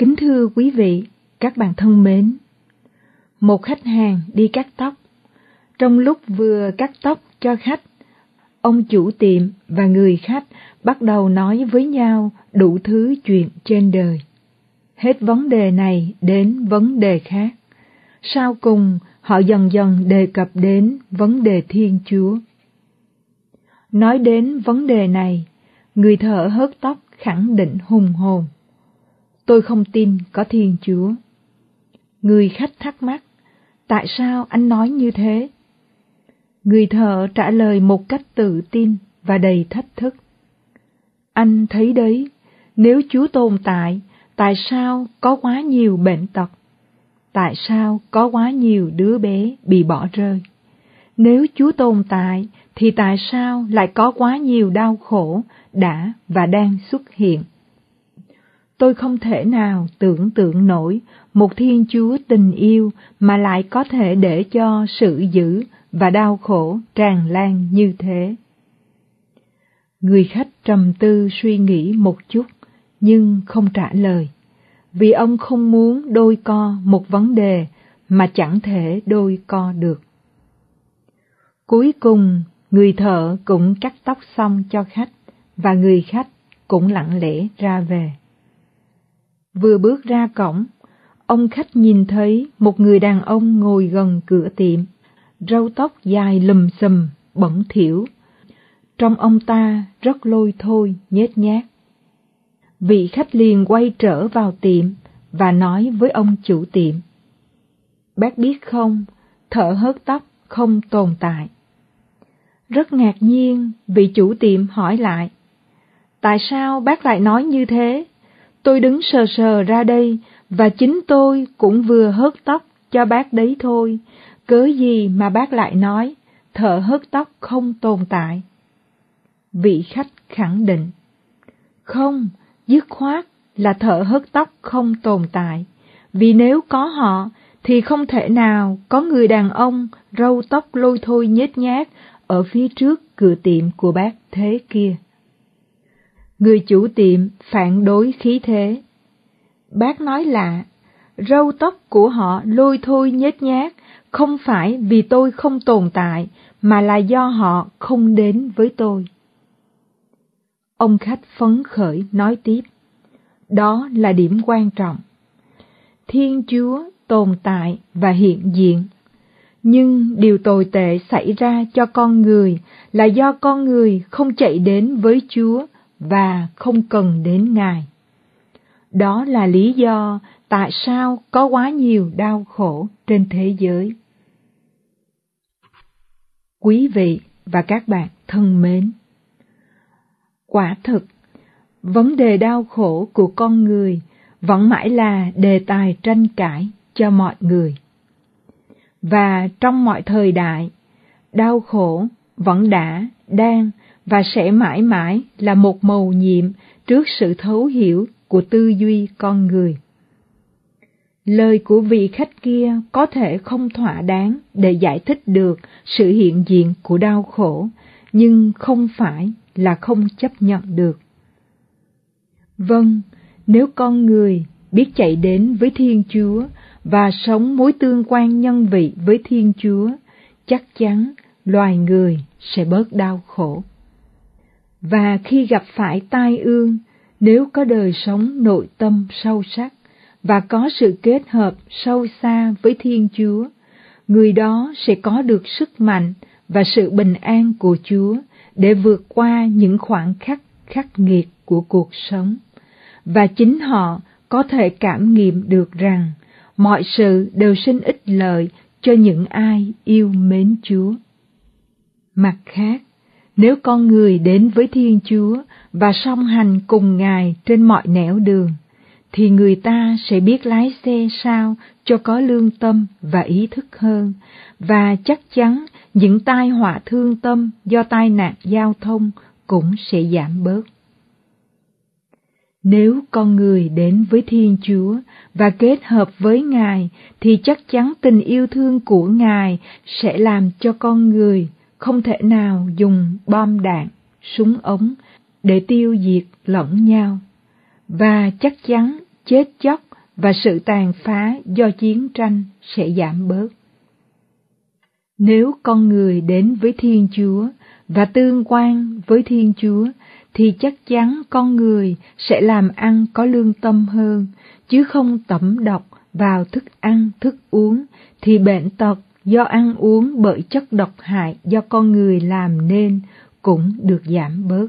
Kính thưa quý vị, các bạn thân mến, một khách hàng đi cắt tóc. Trong lúc vừa cắt tóc cho khách, ông chủ tiệm và người khách bắt đầu nói với nhau đủ thứ chuyện trên đời. Hết vấn đề này đến vấn đề khác. Sau cùng, họ dần dần đề cập đến vấn đề Thiên Chúa. Nói đến vấn đề này, người thợ hớt tóc khẳng định hùng hồn. Tôi không tin có Thiên Chúa. Người khách thắc mắc, tại sao anh nói như thế? Người thợ trả lời một cách tự tin và đầy thách thức. Anh thấy đấy, nếu Chúa tồn tại, tại sao có quá nhiều bệnh tật? Tại sao có quá nhiều đứa bé bị bỏ rơi? Nếu Chúa tồn tại, thì tại sao lại có quá nhiều đau khổ đã và đang xuất hiện? Tôi không thể nào tưởng tượng nổi một Thiên Chúa tình yêu mà lại có thể để cho sự dữ và đau khổ tràn lan như thế. Người khách trầm tư suy nghĩ một chút, nhưng không trả lời, vì ông không muốn đôi co một vấn đề mà chẳng thể đôi co được. Cuối cùng, người thợ cũng cắt tóc xong cho khách, và người khách cũng lặng lẽ ra về. Vừa bước ra cổng, ông khách nhìn thấy một người đàn ông ngồi gần cửa tiệm, râu tóc dài lùm xùm, bẩn thỉu. Trong ông ta rất lôi thôi, nhếch nhác. Vị khách liền quay trở vào tiệm và nói với ông chủ tiệm. Bác biết không, thợ hớt tóc không tồn tại. Rất ngạc nhiên, vị chủ tiệm hỏi lại. Tại sao bác lại nói như thế? Tôi đứng sờ sờ ra đây, và chính tôi cũng vừa hớt tóc cho bác đấy thôi, cớ gì mà bác lại nói, thợ hớt tóc không tồn tại. Vị khách khẳng định, không, dứt khoát là thợ hớt tóc không tồn tại, vì nếu có họ thì không thể nào có người đàn ông râu tóc lôi thôi nhếch nhác ở phía trước cửa tiệm của bác thế kia. Người chủ tiệm phản đối khí thế. Bác nói lạ, râu tóc của họ lôi thôi nhếch nhác, không phải vì tôi không tồn tại, mà là do họ không đến với tôi. Ông khách phấn khởi nói tiếp, đó là điểm quan trọng. Thiên Chúa tồn tại và hiện diện, nhưng điều tồi tệ xảy ra cho con người là do con người không chạy đến với Chúa và không cần đến Ngài. Đó là lý do tại sao có quá nhiều đau khổ trên thế giới. Quý vị và các bạn thân mến, quả thực, vấn đề đau khổ của con người vẫn mãi là đề tài tranh cãi cho mọi người. Và trong mọi thời đại, đau khổ vẫn đã, đang và sẽ mãi mãi là một màu nhiệm trước sự thấu hiểu của tư duy con người. Lời của vị khách kia có thể không thỏa đáng để giải thích được sự hiện diện của đau khổ, nhưng không phải là không chấp nhận được. Vâng, nếu con người biết chạy đến với Thiên Chúa và sống mối tương quan nhân vị với Thiên Chúa, chắc chắn loài người sẽ bớt đau khổ. Và khi gặp phải tai ương, nếu có đời sống nội tâm sâu sắc và có sự kết hợp sâu xa với Thiên Chúa, người đó sẽ có được sức mạnh và sự bình an của Chúa để vượt qua những khoảng khắc khắc nghiệt của cuộc sống. Và chính họ có thể cảm nghiệm được rằng mọi sự đều sinh ích lợi cho những ai yêu mến Chúa. Mặt khác, nếu con người đến với Thiên Chúa và song hành cùng Ngài trên mọi nẻo đường, thì người ta sẽ biết lái xe sao cho có lương tâm và ý thức hơn, và chắc chắn những tai họa thương tâm do tai nạn giao thông cũng sẽ giảm bớt. Nếu con người đến với Thiên Chúa và kết hợp với Ngài thì chắc chắn tình yêu thương của Ngài sẽ làm cho con người không thể nào dùng bom đạn, súng ống để tiêu diệt lẫn nhau, và chắc chắn chết chóc và sự tàn phá do chiến tranh sẽ giảm bớt. Nếu con người đến với Thiên Chúa và tương quan với Thiên Chúa thì chắc chắn con người sẽ làm ăn có lương tâm hơn, chứ không tẩm độc vào thức ăn, thức uống, thì bệnh tật do ăn uống bởi chất độc hại do con người làm nên cũng được giảm bớt.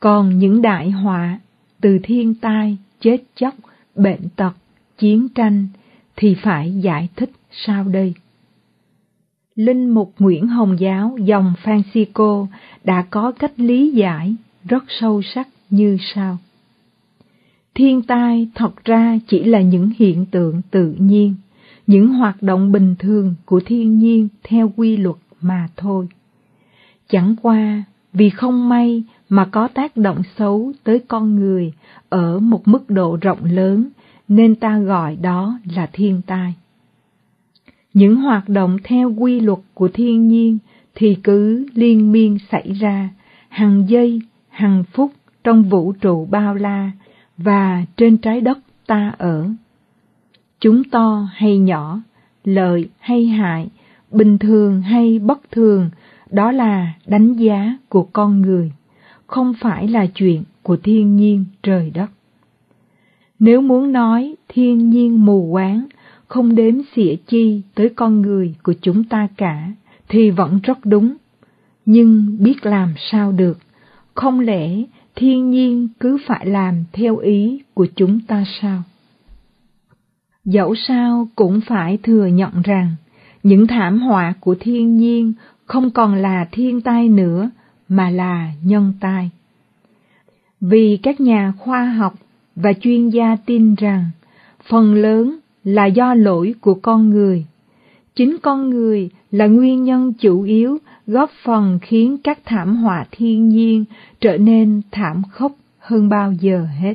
Còn những đại họa từ thiên tai, chết chóc, bệnh tật, chiến tranh thì phải giải thích sau đây. Linh mục Nguyễn Hồng Giáo dòng Francisco đã có cách lý giải rất sâu sắc như sau. Thiên tai thật ra chỉ là những hiện tượng tự nhiên, những hoạt động bình thường của thiên nhiên theo quy luật mà thôi. Chẳng qua vì không may mà có tác động xấu tới con người ở một mức độ rộng lớn nên ta gọi đó là thiên tai. Những hoạt động theo quy luật của thiên nhiên thì cứ liên miên xảy ra, hàng giây, hàng phút trong vũ trụ bao la và trên trái đất ta ở. Chúng to hay nhỏ, lợi hay hại, bình thường hay bất thường, đó là đánh giá của con người, không phải là chuyện của thiên nhiên trời đất. Nếu muốn nói thiên nhiên mù quáng, không đếm xỉa chi tới con người của chúng ta cả, thì vẫn rất đúng. Nhưng biết làm sao được, không lẽ thiên nhiên cứ phải làm theo ý của chúng ta sao? Dẫu sao cũng phải thừa nhận rằng, những thảm họa của thiên nhiên không còn là thiên tai nữa, mà là nhân tai. Vì các nhà khoa học và chuyên gia tin rằng, phần lớn là do lỗi của con người. Chính con người là nguyên nhân chủ yếu góp phần khiến các thảm họa thiên nhiên trở nên thảm khốc hơn bao giờ hết.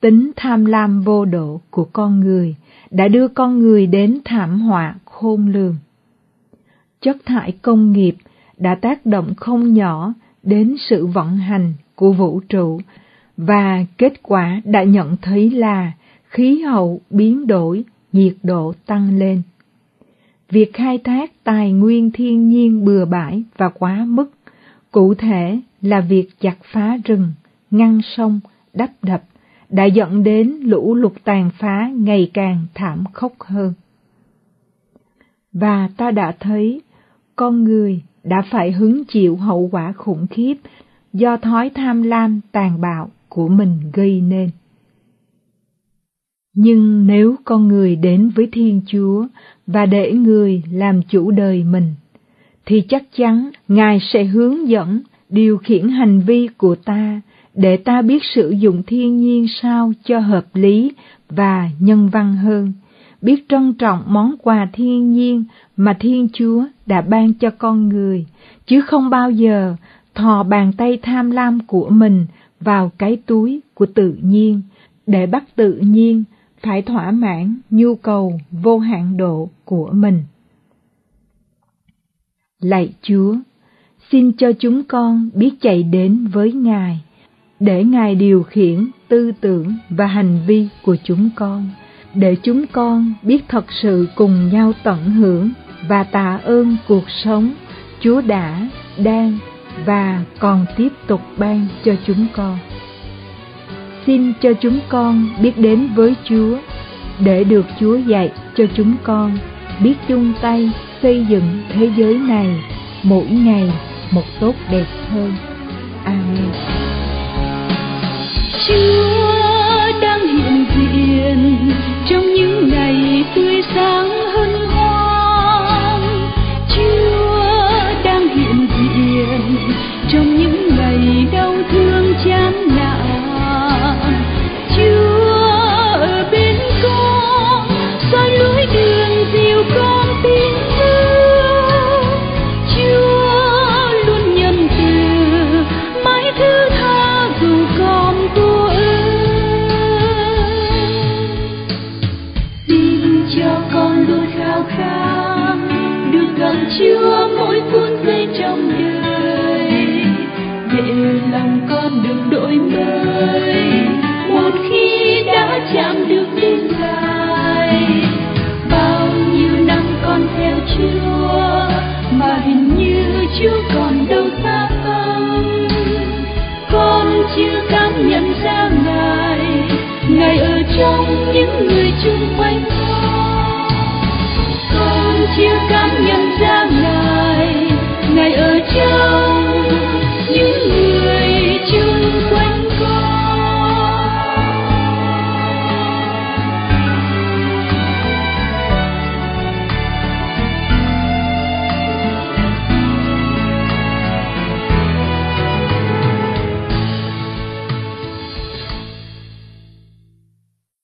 Tính tham lam vô độ của con người đã đưa con người đến thảm họa khôn lường. Chất thải công nghiệp đã tác động không nhỏ đến sự vận hành của vũ trụ và kết quả đã nhận thấy là khí hậu biến đổi, nhiệt độ tăng lên. Việc khai thác tài nguyên thiên nhiên bừa bãi và quá mức, cụ thể là việc chặt phá rừng, ngăn sông, đắp đập, đã dẫn đến lũ lụt tàn phá ngày càng thảm khốc hơn. Và ta đã thấy con người đã phải hứng chịu hậu quả khủng khiếp do thói tham lam tàn bạo của mình gây nên. Nhưng nếu con người đến với Thiên Chúa và để người làm chủ đời mình, thì chắc chắn Ngài sẽ hướng dẫn, điều khiển hành vi của ta để ta biết sử dụng thiên nhiên sao cho hợp lý và nhân văn hơn, biết trân trọng món quà thiên nhiên mà Thiên Chúa đã ban cho con người, chứ không bao giờ thò bàn tay tham lam của mình vào cái túi của tự nhiên. Để bắt tự nhiên phải thỏa mãn nhu cầu vô hạn độ của mình. Lạy Chúa, xin cho chúng con biết chạy đến với Ngài, để Ngài điều khiển tư tưởng và hành vi của chúng con, để chúng con biết thật sự cùng nhau tận hưởng và tạ ơn cuộc sống Chúa đã, đang và còn tiếp tục ban cho chúng con xin cho chúng con biết đến với Chúa, để được Chúa dạy cho chúng con biết chung tay xây dựng thế giới này mỗi ngày một tốt đẹp hơn. Amen. Chúa đang hiện diện trong những ngày tươi sáng hân hoan. Chúa đang hiện diện trong những lúa mà hình như chưa còn đâu xa con chưa cảm nhận ra ngài ngài ở trong những người chung quanh con. Con chưa cảm